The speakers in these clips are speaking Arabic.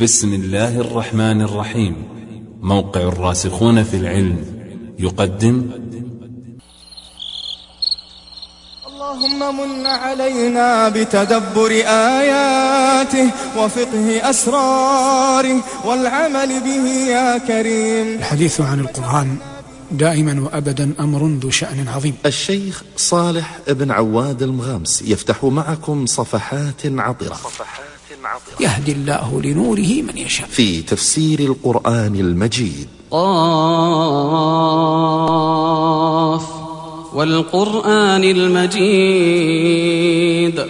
بسم الله الرحمن الرحيم. موقع الراسخون في العلم يقدم. اللهم من علينا بتدبر آياته وفقه أسراره والعمل به يا كريم. الحديث عن القرآن دائما وأبدا أمر ذو شأن عظيم. الشيخ صالح بن عواد المغامس يفتح معكم صفحات عطرة يهدي الله لنوره من يشاء. في تفسير القرآن المجيد. قاف والقرآن المجيد.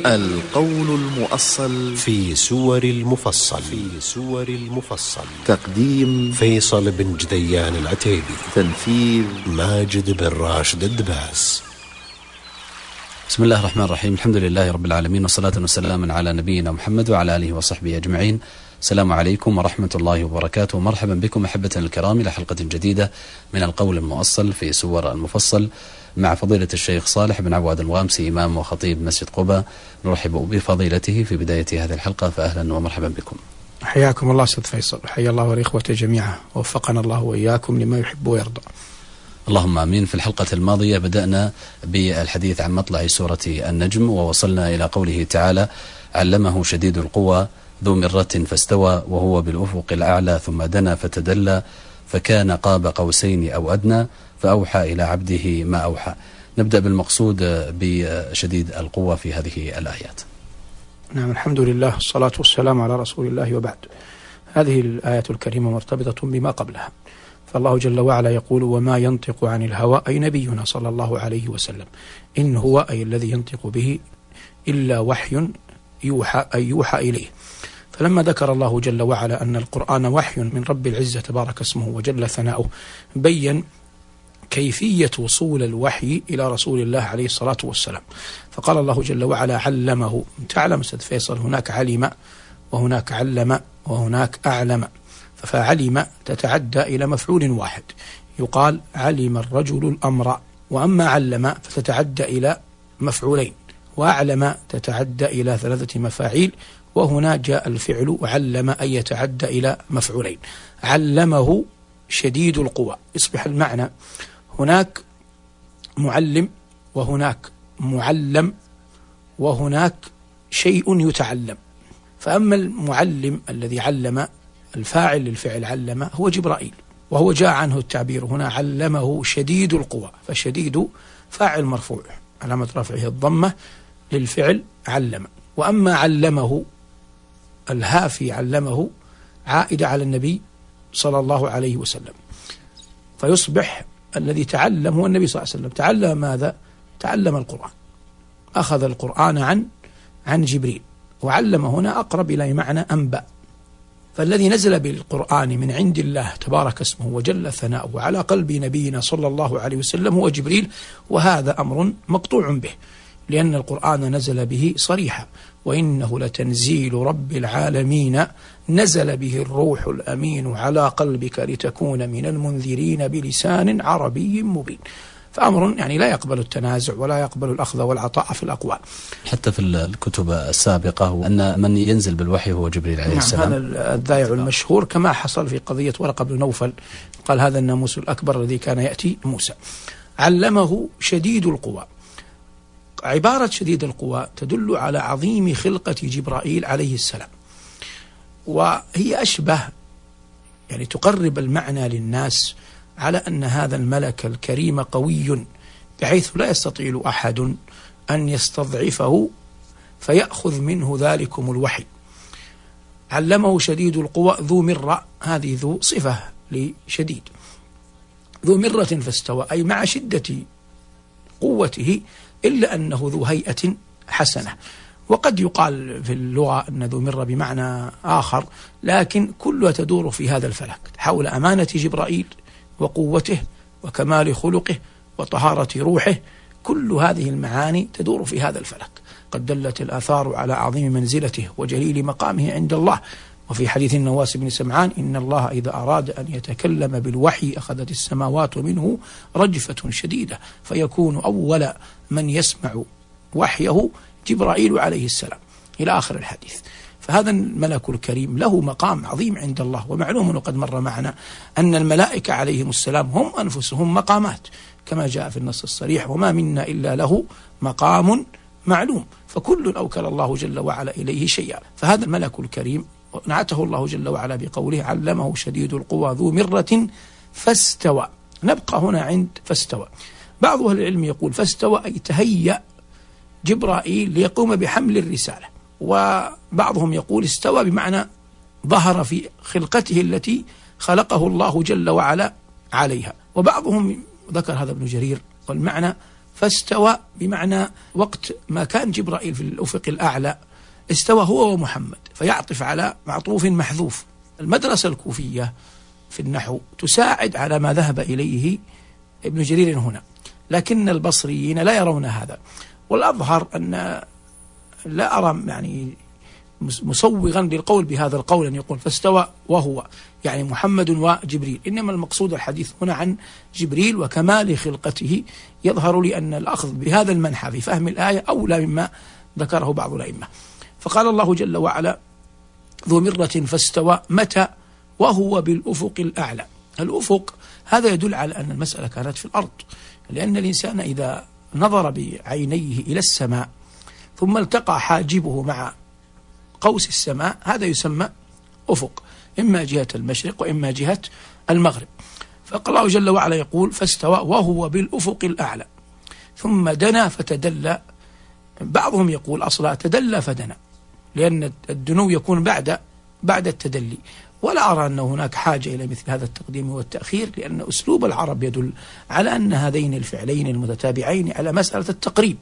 القول المؤصل في سور المفصل. في سور المفصل. تقديم فيصل بن جديان العتيبي. تنفيذ ماجد بن راشد الدباس. بسم الله الرحمن الرحيم الحمد لله رب العالمين والصلاة والسلام على نبينا محمد وعلى آله وصحبه أجمعين السلام عليكم ورحمة الله وبركاته مرحبا بكم أحبة الكرام إلى حلقة جديدة من القول المؤصل في سور المفصل مع فضيلة الشيخ صالح بن عواد الوامسي إمام وخطيب مسجد قباء نرحب بفضيلته في بداية هذه الحلقة فأهلا ومرحبا بكم حياكم الله أستاذ فيصل حيا الله والإخوة جميعا ووفقنا الله وإياكم لما يحب ويرضى اللهم آمين في الحلقة الماضية بدأنا بالحديث عن مطلع سورة النجم ووصلنا إلى قوله تعالى علمه شديد القوى ذو مرة فاستوى وهو بالأفق الأعلى ثم دنا فتدلى فكان قاب قوسين أو أدنى فأوحى إلى عبده ما أوحى. نبدأ بالمقصود بشديد القوه في هذه الآيات. نعم الحمد لله الصلاة والسلام على رسول الله وبعد هذه الآية الكريمة مرتبطة بما قبلها فالله جل وعلا يقول وما ينطق عن الهوى أي نبينا صلى الله عليه وسلم. إن هو أي الذي ينطق به إلا وحي يوحى أي يوحى إليه. فلما ذكر الله جل وعلا أن القرآن وحي من رب العزة تبارك اسمه وجل ثناؤه بين كيفية وصول الوحي إلى رسول الله عليه الصلاة والسلام. فقال الله جل وعلا علمه. تعلم أستاذ فيصل هناك علم وهناك علم وهناك أعلم. فعلم تتعدى إلى مفعول واحد. يقال علم الرجل الأمر وأما علم فتتعدى إلى مفعولين. وأعلم تتعدى إلى ثلاثة مفاعيل وهنا جاء الفعل علم أن يتعدى إلى مفعولين. علمه شديد القوى. يصبح المعنى هناك معلم وهناك معلم وهناك شيء يتعلم. فأما المعلم الذي علم الفاعل للفعل علم هو جبرائيل وهو جاء عنه التعبير هنا علمه شديد القوى فشديد فاعل مرفوع علامة رفعه الضمة للفعل علم. وأما علمه الهافي علمه عائدة على النبي صلى الله عليه وسلم. فيصبح الذي تعلم هو النبي صلى الله عليه وسلم. تعلم ماذا؟ تعلم القرآن. أخذ القرآن عن عن جبريل. وعلم هنا أقرب إلى معنى أنبأ. فالذي نزل بالقرآن من عند الله تبارك اسمه وجل ثناؤه على قلب نبينا صلى الله عليه وسلم هو جبريل وهذا أمر مقطوع به لأن القرآن نزل به صريحا وإنه لتنزيل رب العالمين نزل به الروح الأمين على قلبك لتكون من المنذرين بلسان عربي مبين. فأمر يعني لا يقبل التنازع ولا يقبل الأخذ والعطاء في الأقوال. حتى في الكتب السابقة أن من ينزل بالوحي هو جبريل عليه نعم السلام. هذا الذايع المشهور كما حصل في قضية ورقة بن نوفل قال هذا الناموس الأكبر الذي كان يأتي موسى. علمه شديد القوى. عبارة شديد القوى تدل على عظيم خلقة جبرائيل عليه السلام. وهي أشبه يعني تقرب المعنى للناس على أن هذا الملك الكريم قوي بحيث لا يستطيع أحد أن يستضعفه فيأخذ منه ذلكم الوحي. علمه شديد القوى ذو مرة هذه ذو صفة لشديد. ذو مرة فاستوى أي مع شدة قوته إلا أنه ذو هيئة حسنة. وقد يقال في اللغة أن ذو مرة بمعنى آخر لكن كلها تدور في هذا الفلك حول أمانة جبرائيل وقوته وكمال خلقه وطهارة روحه كل هذه المعاني تدور في هذا الفلك. قد دلت الآثار على عظيم منزلته وجليل مقامه عند الله. وفي حديث النواس بن سمعان إن الله إذا أراد أن يتكلم بالوحي أخذت السماوات منه رجفة شديدة فيكون أول من يسمع وحيه جبرائيل عليه السلام. إلى آخر الحديث. فهذا الملك الكريم له مقام عظيم عند الله ومعلوم وقد مر معنا أن الملائكة عليهم السلام هم أنفسهم مقامات كما جاء في النص الصريح وما منا إلا له مقام معلوم. فكل أوكل الله جل وعلا إليه شيئا. فهذا الملك الكريم نعته الله جل وعلا بقوله علمه شديد القوى ذو مرة فاستوى. نبقى هنا عند فاستوى. بعض أهل العلم يقول فاستوى أي تهيأ جبرائيل ليقوم بحمل الرسالة. وبعضهم يقول استوى بمعنى ظهر في خلقته التي خلقه الله جل وعلا عليها. وبعضهم ذكر هذا ابن جرير والمعنى فاستوى بمعنى وقت ما كان جبرائيل في الأفق الأعلى استوى هو ومحمد فيعطف على معطوف محذوف. المدرسة الكوفية في النحو تساعد على ما ذهب إليه ابن جرير هنا لكن البصريين لا يرون هذا. والأظهر أن لا أرى يعني مسوغا للقول بهذا القول أن يقول فاستوى وهو يعني محمد وجبريل. إنما المقصود الحديث هنا عن جبريل وكمال خلقته يظهر لي أن الأخذ بهذا المنحى في فهم الآية أولى مما ذكره بعض الأئمة. فقال الله جل وعلا ذو مرة فاستوى متى وهو بالأفق الأعلى. الأفق هذا يدل على أن المسألة كانت في الأرض. لأن الإنسان إذا نظر بعينيه إلى السماء ثم التقى حاجبه مع قوس السماء هذا يسمى أفق إما جهة المشرق وإما جهة المغرب. فقال الله جل وعلا يقول فاستوى وهو بالأفق الأعلى. ثم دنا فتدلى بعضهم يقول أصلا تدلى فدنا لأن الدنو يكون بعد بعد التدلي. ولا أرى أن هناك حاجة إلى مثل هذا التقديم والتأخير لأن أسلوب العرب يدل على أن هذين الفعلين المتتابعين على مسألة التقريب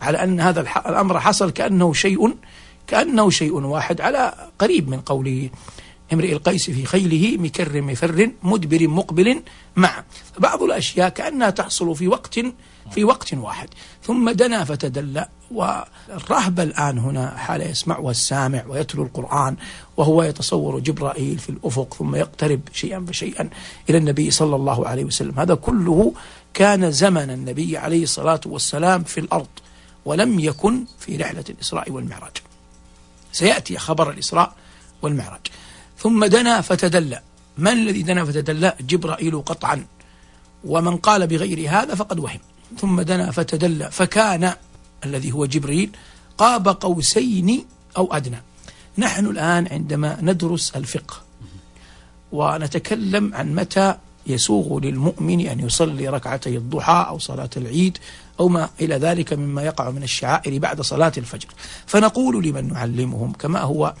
على أن هذا الأمر حصل كأنه شيء كأنه شيء واحد على قريب من قوله امرئ القيس في خيله مكر مفر مدبر مقبل مع. بعض الأشياء كأنها تحصل في وقت في وقت واحد. ثم دنا فتدلى والرهبة الآن هنا حال يسمعها السامع ويتلو القرآن وهو يتصور جبرائيل في الأفق ثم يقترب شيئا فشيئا إلى النبي صلى الله عليه وسلم. هذا كله كان زمن النبي عليه الصلاة والسلام في الأرض ولم يكن في رحلة الإسراء والمعراج. سيأتي خبر الإسراء والمعراج. ثم دنا فتدلى من الذي دنا فتدلى جبرائيل قطعا. ومن قال بغير هذا فقد وهم. ثم دنا فتدلى فكان الذي هو جبريل قاب قوسين أو أدنى. نحن الآن عندما ندرس الفقه ونتكلم عن متى يسوغ للمؤمن أن يصلي ركعتي الضحى أو صلاة العيد أو ما إلى ذلك مما يقع من الشعائر بعد صلاة الفجر. فنقول لمن نعلمهم كما هو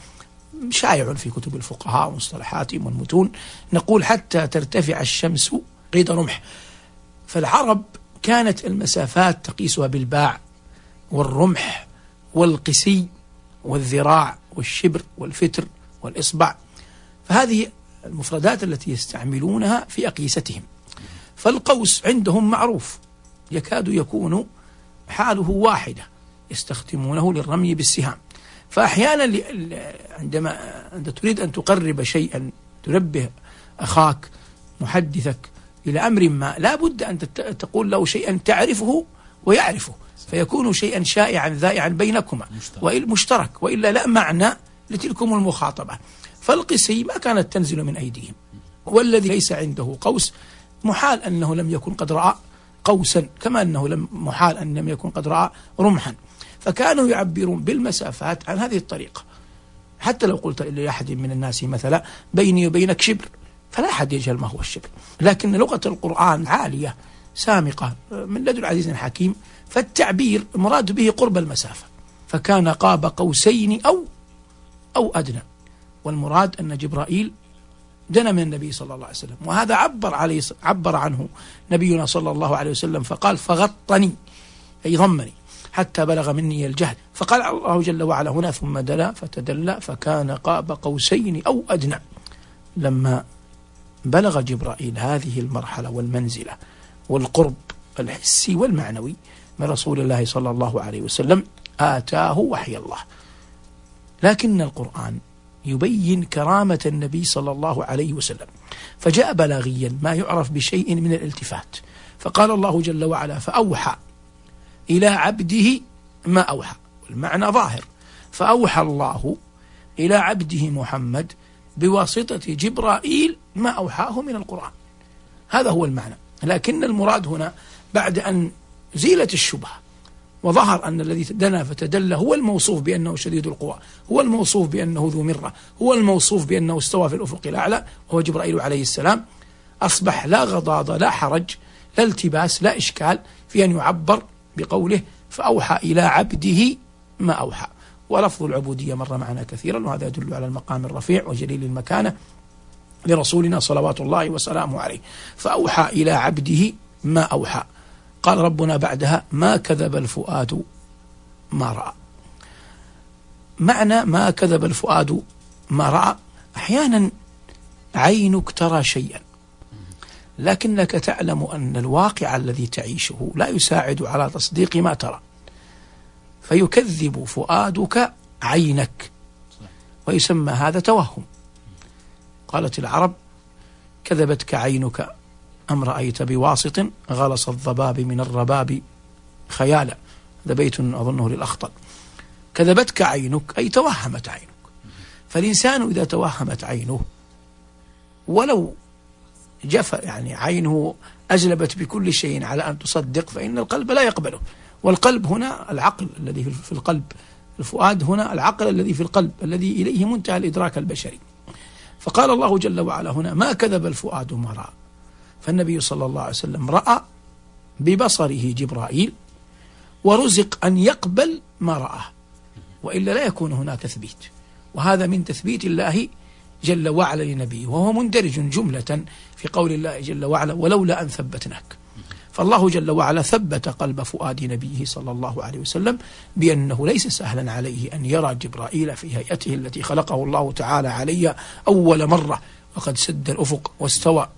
شائع في كتب الفقهاء ومصطلحاتهم والمتون نقول حتى ترتفع الشمس قيد رمح. فالعرب كانت المسافات تقيسها بالباع والرمح والقسي والذراع والشبر والفتر والإصبع. فهذه المفردات التي يستعملونها في أقيستهم. فالقوس عندهم معروف. يكاد يكون حاله واحدة يستخدمونه للرمي بالسهام. فأحيانا عندما أنت تريد أن تقرب شيئا تنبه أخاك محدثك إلى أمر ما لا بد أن تقول له شيئا تعرفه ويعرفه فيكون شيئا شائعا ذائعا بينكما مشترك. وإلا لا معنى لتلكم المخاطبة. فالقسي ما كانت تنزل من أيديهم. والذي ليس عنده قوس محال أنه لم يكن قد رأى قوسا كما أنه لم محال أن لم يكن قد رأى رمحا. فكانوا يعبرون بالمسافات عن هذه الطريقة. حتى لو قلت لأحد من الناس مثلا بيني وبينك شبر. فلا أحد يجهل ما هو الشبر لكن لغة القرآن عالية سامقة. من لدن العزيز الحكيم فالتعبير مراد به قرب المسافة. فكان قاب قوسين أو أو أدنى. والمراد أن جبرائيل دنا من النبي صلى الله عليه وسلم. وهذا عبر عليه عبر عنه نبينا صلى الله عليه وسلم فقال فغطني. أي ضمني. حتى بلغ مني الجهد فقال الله جل وعلا هنا ثم دلا فتدلى فكان قاب قوسين أو أدنى. لما بلغ جبرائيل هذه المرحلة والمنزلة والقرب الحسي والمعنوي من رسول الله صلى الله عليه وسلم آتاه وحي الله. لكن القرآن يبين كرامة النبي صلى الله عليه وسلم. فجاء بلاغيا ما يعرف بشيء من الالتفات. فقال الله جل وعلا فأوحى إلى عبده ما أوحى. المعنى ظاهر. فأوحى الله إلى عبده محمد بواسطة جبرائيل ما أوحاه من القرآن. هذا هو المعنى. لكن المراد هنا بعد أن زيلت الشبهة وظهر أن الذي دنا فتدلى هو الموصوف بأنه شديد القوى هو الموصوف بأنه ذو مرة هو الموصوف بأنه استوى في الأفق الأعلى وهو جبرائيل عليه السلام. أصبح لا غضاضة لا حرج لا التباس لا إشكال في أن يعبر بقوله فأوحى إلى عبده ما أوحى. ولفظ العبودية مر معنا كثيرا وهذا يدل على المقام الرفيع وجليل المكانة. لرسولنا صلوات الله وسلامه عليه. فأوحى إلى عبده ما أوحى. قال ربنا بعدها ما كذب الفؤاد ما رأى. معنى ما كذب الفؤاد ما رأى أحيانا عينك ترى شيئا لكنك تعلم أن الواقع الذي تعيشه لا يساعد على تصديق ما ترى. فيكذب فؤادك عينك ويسمى هذا توهم. قالت العرب كذبتك عينك أم رأيت بواسط؟ غلص الضباب من الرباب خيالا. هذا بيت أظنه للأخطل كذبتك عينك أي توهمت عينك. فالإنسان إذا توهمت عينه ولو جف يعني عينه أجلبت بكل شيء على أن تصدق فإن القلب لا يقبله. والقلب هنا العقل الذي في القلب الفؤاد هنا العقل الذي في القلب الذي إليه منتهى الإدراك البشري. فقال الله جل وعلا هنا ما كذب الفؤاد ما رأى فالنبي صلى الله عليه وسلم رأى ببصره جبرائيل ورزق أن يقبل ما رآه وإلا لا يكون هناك تثبيت. وهذا من تثبيت الله جل وعلا لنبيه وهو مندرج جملة في قول الله جل وعلا ولولا أن ثبتناك. فالله جل وعلا ثبت قلب فؤاد نبيه صلى الله عليه وسلم بأنه ليس سهلا عليه أن يرى جبرائيل في هيئته التي خلقه الله تعالى علي أول مرة. وقد سد الأفق واستوى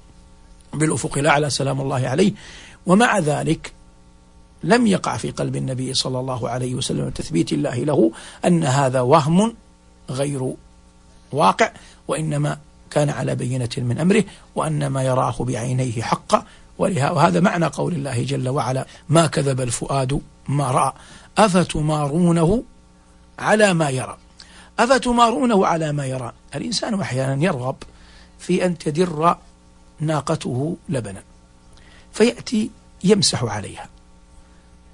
بالأفق الأعلى سلام الله عليه. ومع ذلك لم يقع في قلب النبي صلى الله عليه وسلم تثبيت الله له أن هذا وهم غير واقع وإنما كان على بينة من أمره وأن ما يراه بعينيه حق وهذا معنى قول الله جل وعلا ما كذب الفؤاد ما رأى. أفتمارونه على ما يرى. أفتمارونه على ما يرى. الإنسان أحيانا يرغب في أن تدر ناقته لبنا فيأتي يمسح عليها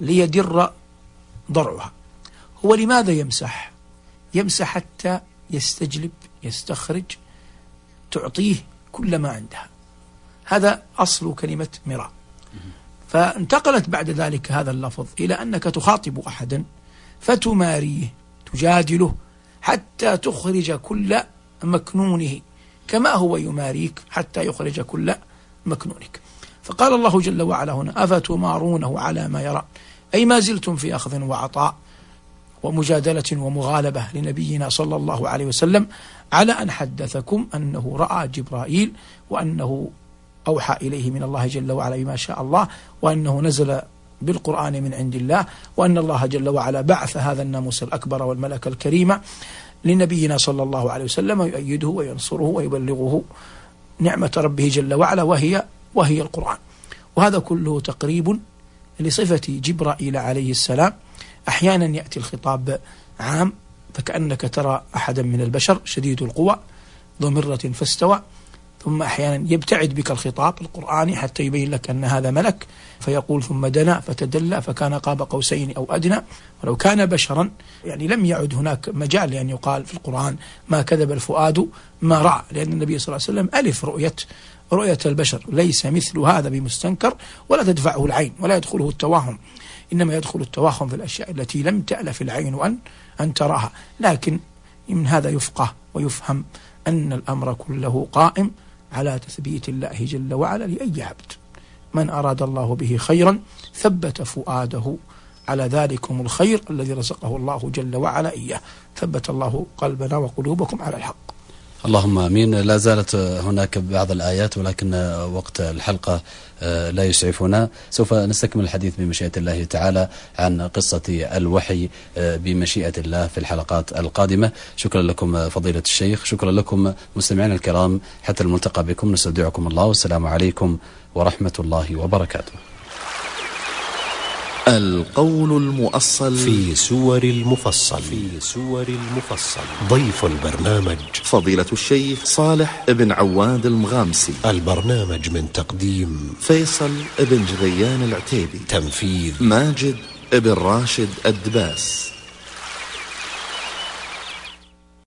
ليدر ضرعها. هو لماذا يمسح؟ يمسح حتى يستجلب يستخرج تعطيه كل ما عندها. هذا أصل كلمة مراء. فانتقلت بعد ذلك هذا اللفظ إلى أنك تخاطب أحدا فتماريه تجادله حتى تخرج كل مكنونه كما هو يماريك حتى يخرج كل مكنونك. فقال الله جل وعلا هنا أفتمارونه على ما يرى؟ أي ما زلتم في أخذ وعطاء ومجادلة ومغالبة لنبينا صلى الله عليه وسلم على أن حدثكم أنه رأى جبرائيل وأنه أوحى إليه من الله جل وعلا بما شاء الله وأنه نزل بالقرآن من عند الله وأن الله جل وعلا بعث هذا الناموس الأكبر والملك الكريم لنبينا صلى الله عليه وسلم يؤيده وينصره ويبلغه نعمة ربه جل وعلا وهي وهي القرآن. وهذا كله تقريب لصفة جبرائيل عليه السلام. أحيانا يأتي الخطاب عام فكأنك ترى أحدا من البشر شديد القوى ذو مرة فاستوى ثم أحيانا يبتعد بك الخطاب القرآني حتى يبين لك أن هذا ملك فيقول ثم دنا فتدلى فكان قاب قوسين أو أدنى. ولو كان بشرا يعني لم يعد هناك مجال لأن يقال في القرآن ما كذب الفؤاد ما رأى. لأن النبي صلى الله عليه وسلم ألف رؤية رؤية البشر. ليس مثل هذا بمستنكر ولا تدفعه العين ولا يدخله التوهم. إنما يدخل التوهم في الأشياء التي لم تألف العين أن أن تراها. لكن من هذا يفقه ويفهم أن الأمر كله قائم على تثبيت الله جل وعلا لأي عبد. من أراد الله به خيرا ثبت فؤاده. على ذلكم الخير الذي رزقه الله جل وعلا إياه. ثبت الله قلبنا وقلوبكم على الحق. اللهم آمين. لا زالت هناك بعض الآيات ولكن وقت الحلقة آه، لا يسعفنا. سوف نستكمل الحديث بمشيئة الله تعالى عن قصة الوحي آه، بمشيئة الله في الحلقات القادمة. شكرا لكم فضيلة الشيخ. شكرا لكم مستمعينا الكرام. حتى الملتقى بكم نستودعكم الله. والسلام عليكم ورحمة الله وبركاته. القول المؤصل في سور المفصل. في سور المفصل. ضيف البرنامج. فضيلة الشيخ صالح بن عواد المغامسي. البرنامج من تقديم فيصل بن جغيان العتيبي. تنفيذ ماجد بن راشد الدباس.